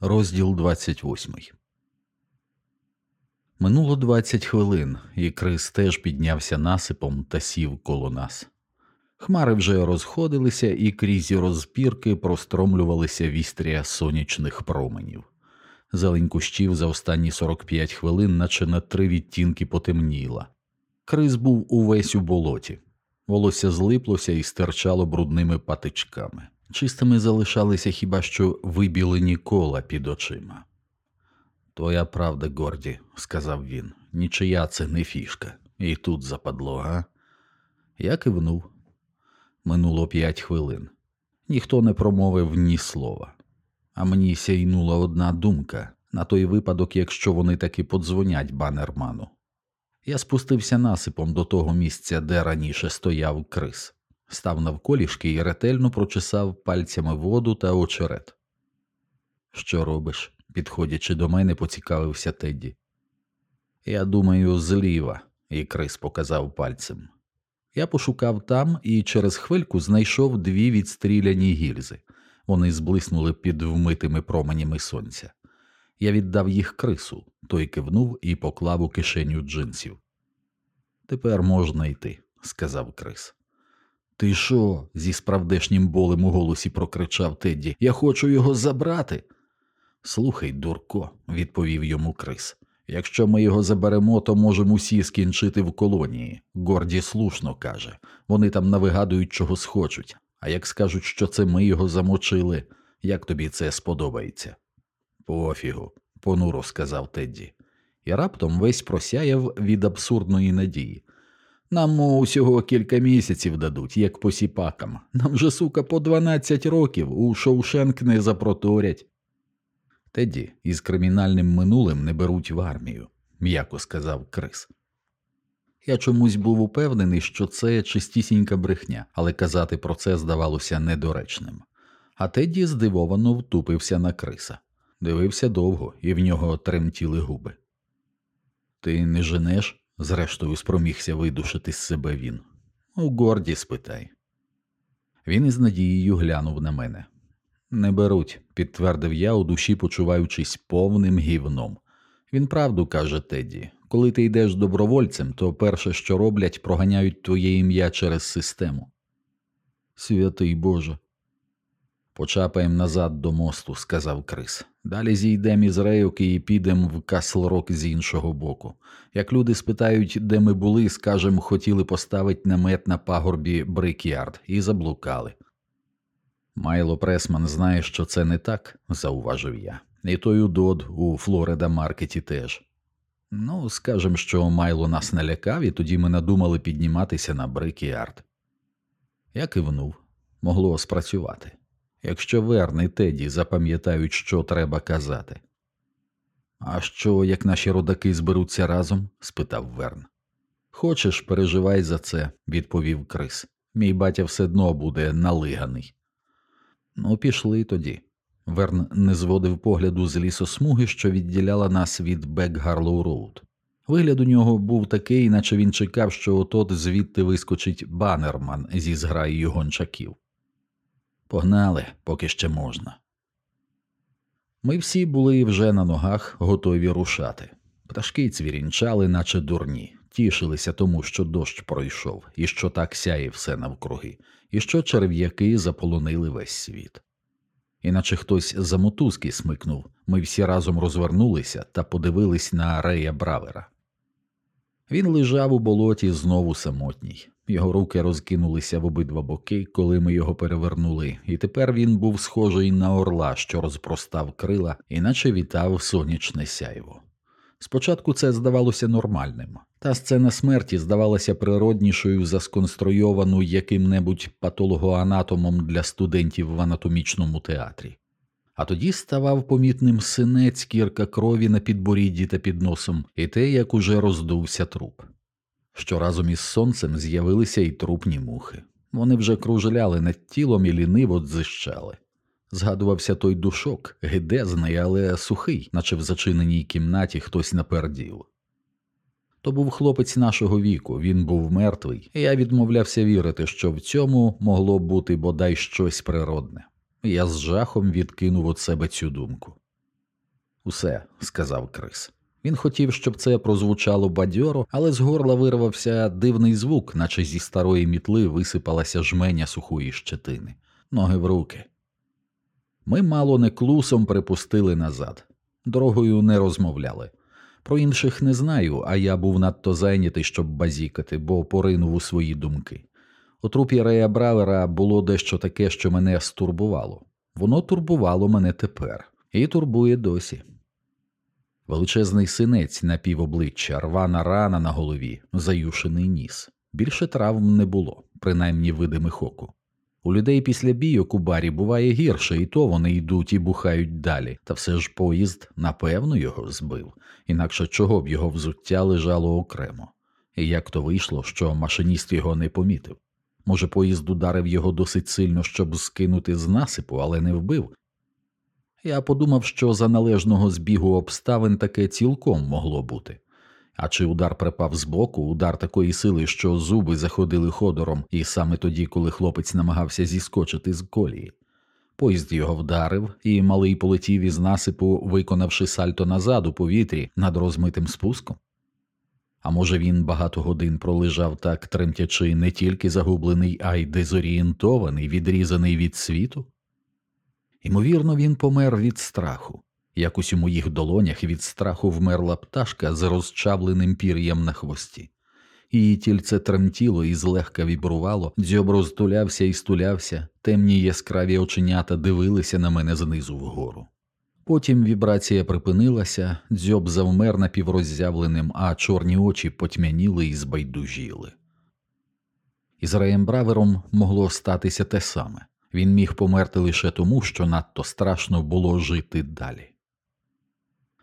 Розділ 28 Минуло 20 хвилин, і Крис теж піднявся насипом та сів коло нас. Хмари вже розходилися, і крізь розпірки простромлювалися вістря сонячних променів. Зелень кущів за останні 45 хвилин, наче на три відтінки потемніла. Крис був увесь у болоті. Волосся злиплося і стирчало брудними патичками. Чистими залишалися хіба що вибілені кола під очима. Твоя правда, Горді, сказав він, нічия це не фішка, і тут западло, га? Я кивнув. Минуло п'ять хвилин. Ніхто не промовив ні слова, а мені сяйнула одна думка на той випадок, якщо вони таки подзвонять банерману. Я спустився насипом до того місця, де раніше стояв крис, став навколішки і ретельно прочесав пальцями воду та очерет. Що робиш? підходячи до мене, поцікавився Тедді. Я думаю, зліва, і крис показав пальцем. Я пошукав там і через хвильку знайшов дві відстріляні гільзи. Вони зблиснули під вмитими променями сонця. Я віддав їх крису, той кивнув і поклав у кишеню джинсів. Тепер можна йти, сказав Крис. Ти що? зі справдешнім болем у голосі прокричав Тедді. Я хочу його забрати. Слухай, дурко, відповів йому Крис. Якщо ми його заберемо, то можемо усі скінчити в колонії. Горді слушно каже. Вони там навигадують, чого схочуть. А як скажуть, що це ми його замочили, як тобі це сподобається? Пофігу, понуро сказав Тедді, і раптом весь просяяв від абсурдної надії. Нам усього кілька місяців дадуть, як посіпакам. Нам же, сука, по дванадцять років у Шоушенк не запроторять. Теді із кримінальним минулим не беруть в армію, м'яко сказав Крис. Я чомусь був упевнений, що це чистісінька брехня, але казати про це здавалося недоречним. А Теді здивовано втупився на криса, дивився довго, і в нього тремтіли губи. Ти не женеш? Зрештою спромігся видушити з себе він. У горді спитай. Він із надією глянув на мене. Не беруть, підтвердив я, у душі почуваючись повним гівном. Він правду каже Теді. Коли ти йдеш добровольцем, то перше, що роблять, проганяють твоє ім'я через систему. Святий Боже. Почапаєм назад до мосту, сказав Крис. Далі зійдемо із рейоки і підемо в Каслрок з іншого боку. Як люди спитають, де ми були, скажемо, хотіли поставити намет на пагорбі Брикярд і заблукали. Майло Пресман знає, що це не так, зауважив я, і той удод у Флорида Маркеті теж. Ну, скажем, що Майло нас налякав, і тоді ми надумали підніматися на Брикіард. Я кивнув, могло спрацювати. Якщо Верн і Теді запам'ятають, що треба казати. А що, як наші родаки зберуться разом? спитав Верн. Хочеш, переживай за це, відповів Крис. Мій батя все одно буде налиганий. Ну, пішли тоді. Верн не зводив погляду з лісосмуги, що відділяла нас від Бек-Гарлоу Роуд. Вигляд у нього був такий, наче він чекав, що от-от звідти вискочить Баннерман зі зграєю гончаків. Погнали, поки ще можна. Ми всі були вже на ногах, готові рушати. Пташки цвірінчали, наче дурні, тішилися тому, що дощ пройшов, і що так сяє все навкруги, і що черв'яки заполонили весь світ. Іначе хтось за мотузки смикнув, ми всі разом розвернулися та подивились на Рея Бравера. Він лежав у болоті знову самотній, його руки розкинулися в обидва боки, коли ми його перевернули, і тепер він був схожий на орла, що розпростав крила, іначе вітав сонячне сяйво. Спочатку це здавалося нормальним, та сцена смерті здавалася природнішою за сконструйовану яким-небудь патологоанатомом для студентів в анатомічному театрі. А тоді ставав помітним синець кірка крові на підборідді та під носом, і те, як уже роздувся труп. Що разом із сонцем з'явилися й трупні мухи. Вони вже кружляли над тілом і ліниво дзищали. Згадувався той душок, гидезний, але сухий, наче в зачиненій кімнаті хтось напердів. То був хлопець нашого віку, він був мертвий, і я відмовлявся вірити, що в цьому могло бути бодай щось природне. Я з жахом відкинув від себе цю думку. Усе, сказав Крис. Він хотів, щоб це прозвучало бадьоро, але з горла вирвався дивний звук, наче зі старої мітли висипалася жменя сухої щетини, ноги в руки. Ми мало не клусом припустили назад, дорогою не розмовляли. Про інших не знаю, а я був надто зайнятий, щоб базікати, бо поринув у свої думки. У трупі Рея Бравера було дещо таке, що мене стурбувало. Воно турбувало мене тепер і турбує досі. Величезний синець на півобличчя, рвана рана на голові, заюшений ніс. Більше травм не було, принаймні видимих оку. У людей після бійок у барі буває гірше, і то вони йдуть і бухають далі, та все ж поїзд, напевно, його збив, інакше чого б його взуття лежало окремо. І як то вийшло, що машиніст його не помітив. Може, поїзд ударив його досить сильно, щоб скинути з насипу, але не вбив. Я подумав, що за належного збігу обставин таке цілком могло бути. А чи удар припав збоку, удар такої сили, що зуби заходили ходором, і саме тоді, коли хлопець намагався зіскочити з колії. Поїзд його вдарив, і малий полетів із насипу, виконавши сальто назад у повітрі над розмитим спуском. А може, він багато годин пролежав так, тремтячи, не тільки загублений, а й дезорієнтований, відрізаний від світу? Ймовірно, він помер від страху. Якось у моїх долонях від страху вмерла пташка з розчавленим пір'ям на хвості. Її тільце тремтіло і злегка вібрувало, дзьоб розтулявся і стулявся, темні яскраві оченята дивилися на мене знизу вгору. Потім вібрація припинилася, дзьоб завмер напівроззявленим, а чорні очі потьмяніли і збайдужіли. Із Раєм Бравером могло статися те саме він міг померти лише тому, що надто страшно було жити далі.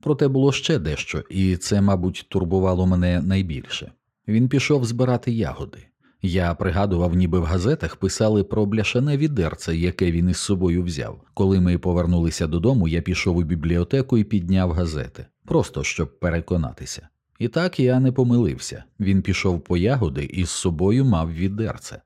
Проте було ще дещо, і це, мабуть, турбувало мене найбільше. Він пішов збирати ягоди. Я пригадував, ніби в газетах писали про бляшане відерце, яке він із собою взяв. Коли ми повернулися додому, я пішов у бібліотеку і підняв газети, просто щоб переконатися. І так я не помилився. Він пішов по ягоди і з собою мав відерце.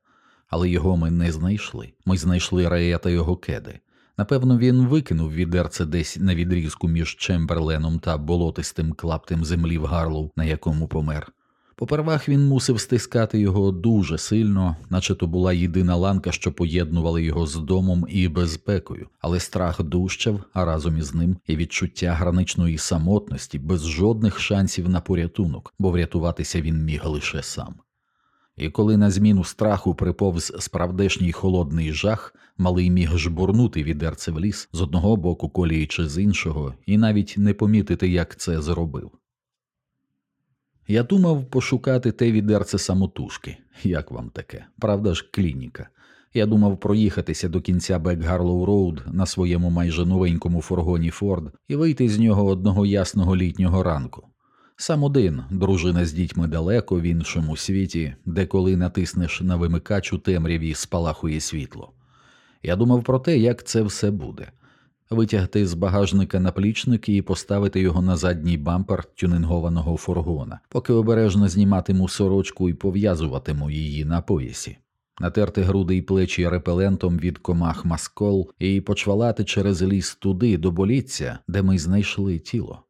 Але його ми не знайшли. Ми знайшли Рея та його кеди. Напевно, він викинув відерце десь на відрізку між Чемберленом та болотистим клаптем землі в Гарлоу, на якому помер. Попервах він мусив стискати його дуже сильно, наче то була єдина ланка, що поєднувала його з домом і безпекою, але страх дужчав, а разом із ним і відчуття граничної самотності без жодних шансів на порятунок, бо врятуватися він міг лише сам. І коли на зміну страху приповз справдешній холодний жах, малий міг жбурнути відерце в ліс з одного боку колії чи з іншого, і навіть не помітити, як це зробив. Я думав пошукати те відерце самотужки, як вам таке, правда ж, клініка. Я думав проїхатися до кінця Бек-Гарлоу Роуд на своєму майже новенькому фургоні Форд і вийти з нього одного ясного літнього ранку. Сам один, дружина з дітьми далеко в іншому світі, де коли натиснеш на вимикач у темряві спалахує світло. Я думав про те, як це все буде витягти з багажника наплічник і поставити його на задній бампер тюнингованого фургона, поки обережно зніматиму сорочку і пов'язуватиму її на поясі, натерти груди й плечі репелентом від комах маскол і почвалати через ліс туди до боліття, де ми знайшли тіло.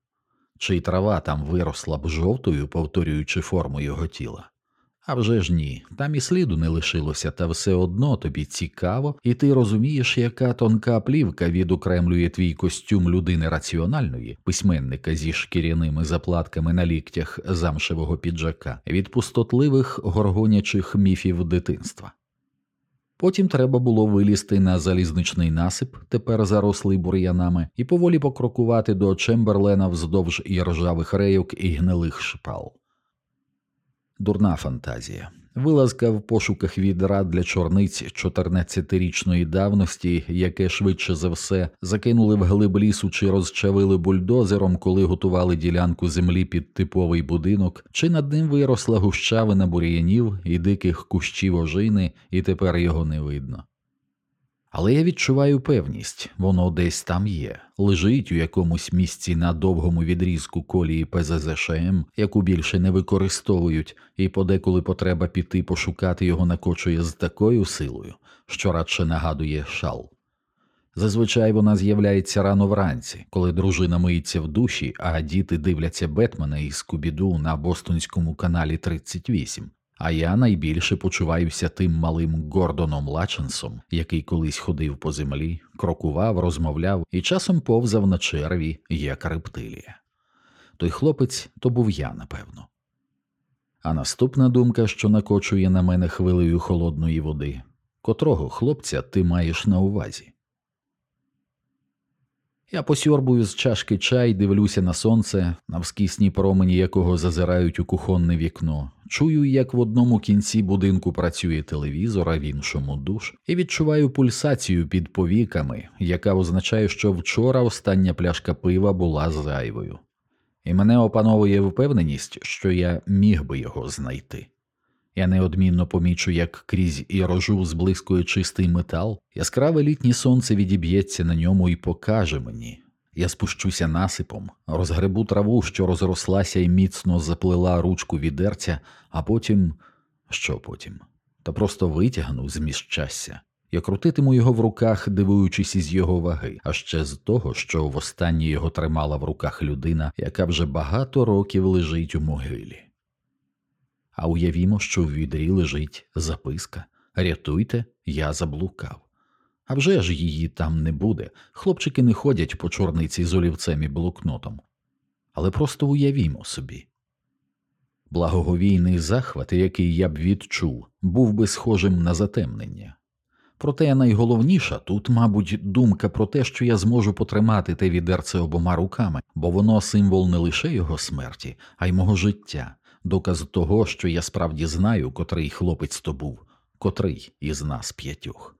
Чи й трава там виросла б жовтою, повторюючи форму його тіла. А вже ж ні, там і сліду не лишилося, та все одно тобі цікаво, і ти розумієш, яка тонка плівка відокремлює твій костюм людини раціональної, письменника зі шкіряними заплатками на ліктях замшевого піджака, від пустотливих горгонячих міфів дитинства. Потім треба було вилізти на залізничний насип, тепер зарослий бур'янами, і поволі покрокувати до Чемберлена вздовж іржавих рейок і гнилих шпал. Дурна фантазія. Вилазка в пошуках відра для чорниць 14-річної давності, яке швидше за все закинули в глиб лісу чи розчавили бульдозером, коли готували ділянку землі під типовий будинок, чи над ним виросла гущавина бур'янів і диких кущів ожини, і тепер його не видно. Але я відчуваю певність, воно десь там є, лежить у якомусь місці на довгому відрізку колії ПЗЗШМ, яку більше не використовують, і подеколи потреба піти пошукати його накочує з такою силою, що радше нагадує шал. Зазвичай вона з'являється рано вранці, коли дружина миється в душі, а діти дивляться Бетмена і Скубіду на Бостонському каналі 38. А я найбільше почуваюся тим малим Гордоном Лаченсом, який колись ходив по землі, крокував, розмовляв і часом повзав на черві, як рептилія. Той хлопець то був я, напевно. А наступна думка, що накочує на мене хвилею холодної води, котрого хлопця ти маєш на увазі? Я посьорбую з чашки чай, дивлюся на сонце, навскісні промені якого зазирають у кухонне вікно, чую, як в одному кінці будинку працює телевізор, а в іншому душ, і відчуваю пульсацію під повіками, яка означає, що вчора остання пляшка пива була зайвою. І мене опановує впевненість, що я міг би його знайти. Я неодмінно помічу, як крізь ірожу зблискує чистий метал, яскраве літнє сонце відіб'ється на ньому і покаже мені. Я спущуся насипом, розгребу траву, що розрослася і міцно заплела ручку відерця, а потім. що потім? Та просто витягну з міщастя. Я крутитиму його в руках, дивуючись із його ваги, а ще з того, що востаннє його тримала в руках людина, яка вже багато років лежить у могилі. А уявімо, що в відрі лежить записка Рятуйте, я заблукав. А вже ж її там не буде. Хлопчики не ходять по чорниці з олівцем і блокнотом. Але просто уявімо собі. Благоговійний захват, який я б відчув, був би схожим на затемнення. Проте найголовніша тут, мабуть, думка про те, що я зможу потримати те відерце обома руками, бо воно символ не лише його смерті, а й мого життя, доказ того, що я справді знаю, котрий хлопець то був, котрий із нас п'ятьох.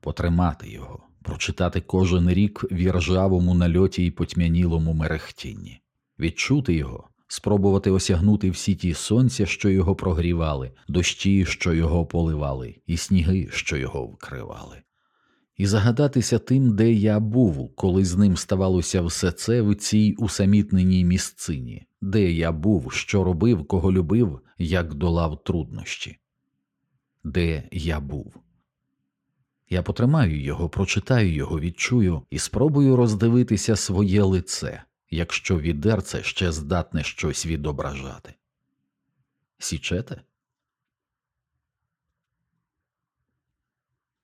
Потримати його, прочитати кожен рік в іржавому нальоті і потьмянілому мерехтінні, відчути його, спробувати осягнути всі ті сонця, що його прогрівали, дощі, що його поливали, і сніги, що його вкривали. І загадатися тим, де я був, коли з ним ставалося все це в цій усамітненій місцині, де я був, що робив, кого любив, як долав труднощі, де я був. Я потримаю його, прочитаю його, відчую і спробую роздивитися своє лице, якщо відерце ще здатне щось відображати. Січете?